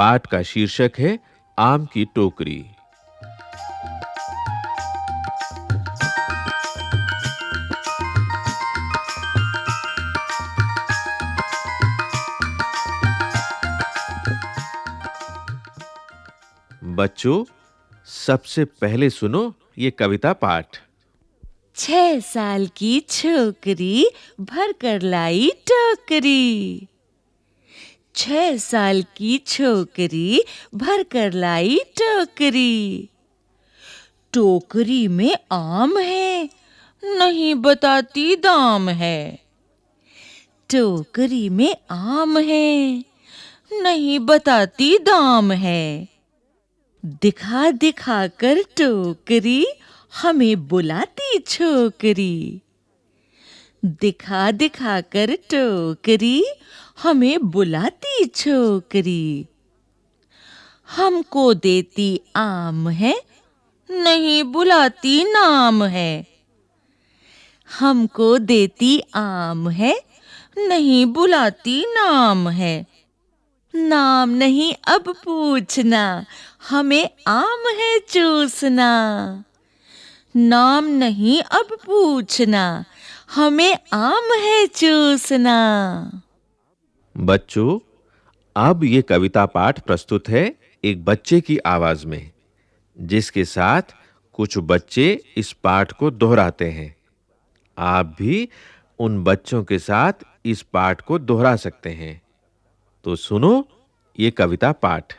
पाठ का शीर्षक है, आम की टोकरी। बच्चों, सबसे पहले सुनो ये कविता पाठ। छह साल की छोकरी भर कर लाई टोकरी। छह साल की छोकरी भर कर लाई टोकरी। टोकरी में आम है, नहीं बताती दाम है। टोकरी में आम है, नहीं बताती दाम है। दिखा दिखा कर टोकरी हमें बुलाती छोकरी। दिखा दिखा कर टोकरी हमें बुलाती छोकरी। हमको देती आम है, नहीं बुलाती नाम है। हमको देती आम है, नहीं बुलाती नाम है। नाम नहीं अब पूछना, हमें आम है चूसना। नाम नहीं अब पूछना, हमें आम है चूसना। बच्चों, अब ये कविता पाठ प्रस्तुत है एक बच्चे की आवाज़ में, जिसके साथ कुछ बच्चे इस पाठ को दोहराते हैं। आप भी उन बच्चों के साथ इस पाठ को दोहरा सकते हैं। तो सुनो ये कविता पाठ।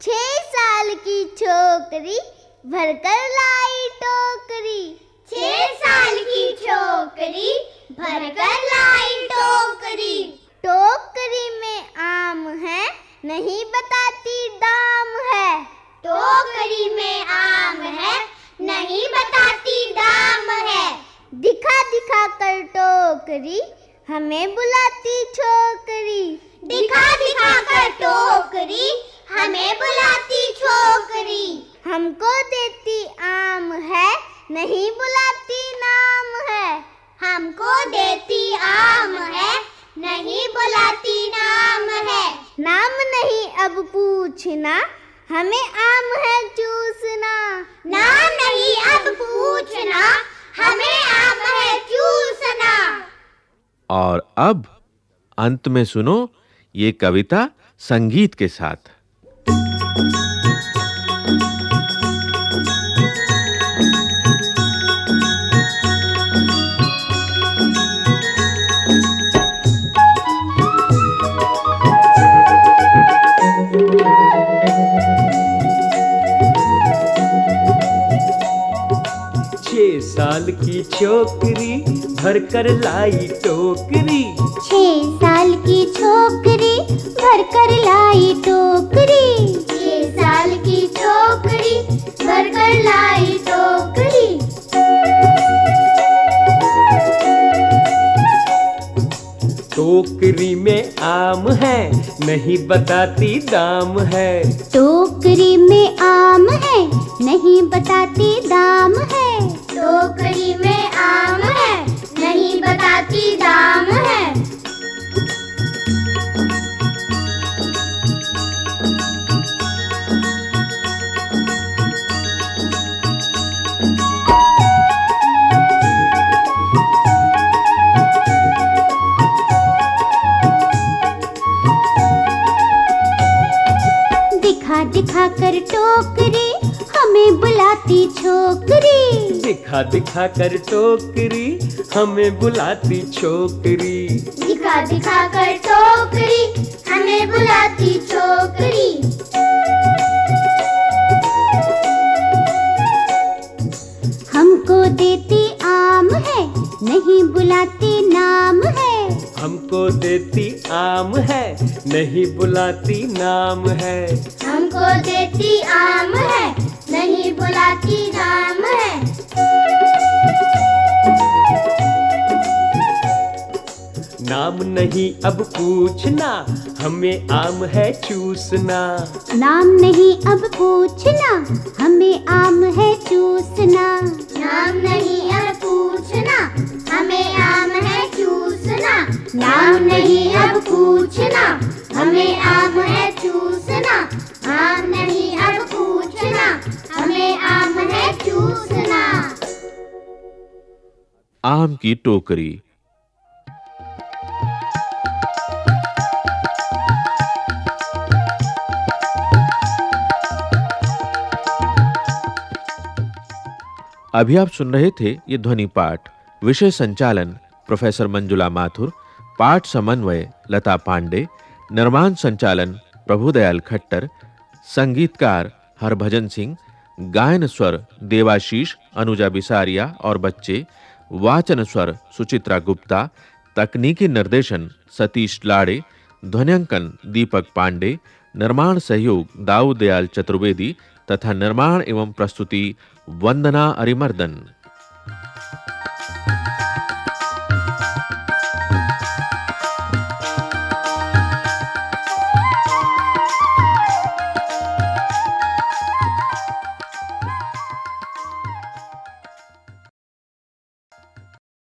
छह साल की छोकरी भरकर लाई टोकरी। छह साल की छोकरी भरकर लाई टोकरी। टोकरी में आम है नहीं बताती दाम है। टोकरी में आम है नहीं बताती दाम है। दिखा दिखा कर टोकरी हमें बुलाती छोकरी। दिखा दिखा कर टोकरी हमें बुलाती छोकरी। हमको देती आम है नहीं बुलाती नाम है। हमको देती आम है नहीं बुलाती नाम है। नाम नहीं अब पूछना हमें आम है चूसना। नाम नहीं अब पूछना हमें आम है चूसना। और अब अंत में सुनो ये कविता संगीत के साथ। साल की छोकरी भर कर लाई टोकरी। छह साल की छोकरी भर कर लाई टोकरी। छह साल की छोकरी भर कर लाई टोकरी। टोकरी में आम है नहीं बताती दाम है। टोकरी में आम है नहीं बताती दाम दिखा कर टोकरी हमें बुलाती छोकरी। दिखा दिखा कर टोकरी हमें बुलाती छोकरी। दिखा दिखा कर टोकरी हमें बुलाती छोकरी। हमको देती आम है नहीं बुलाती नाम। हमको देती आम है नहीं बुलाती नाम है। हमको देती आम है नहीं बुलाती नाम है। नाम नहीं अब पूछना हमें आम है चूसना। नाम नहीं अब पूछना हमें आम है चूसना। नाम नहीं अब पूछना हमें आम है चूसना नाम नहीं अब पूछना। हमें आम है चूसना। आम नहीं अब पूछना। हमें आम है चूसना। आम की टोकरी। अभी आप सुन रहे थे ये ध्वनि पाठ, विषय संचालन प्रोफेसर मंजुला माथुर, पाठ समन्वय लता पांडे, निर्माण संचालन प्रभुदयाल खट्टर, संगीतकार हरभजन सिंह, गायन स्वर देवाशीष, अनुजा बिसारिया और बच्चे, वाचन स्वर सुचित्रा गुप्ता, तकनीकी निर्देशन सतीश लाड़े ध्वनिंकन दीपक पांडे, निर्माण सहयोग दाऊदयाल चतुर्वेदी तथा निर्माण एवं प्रस्तुति वंदना अरिमर्दन।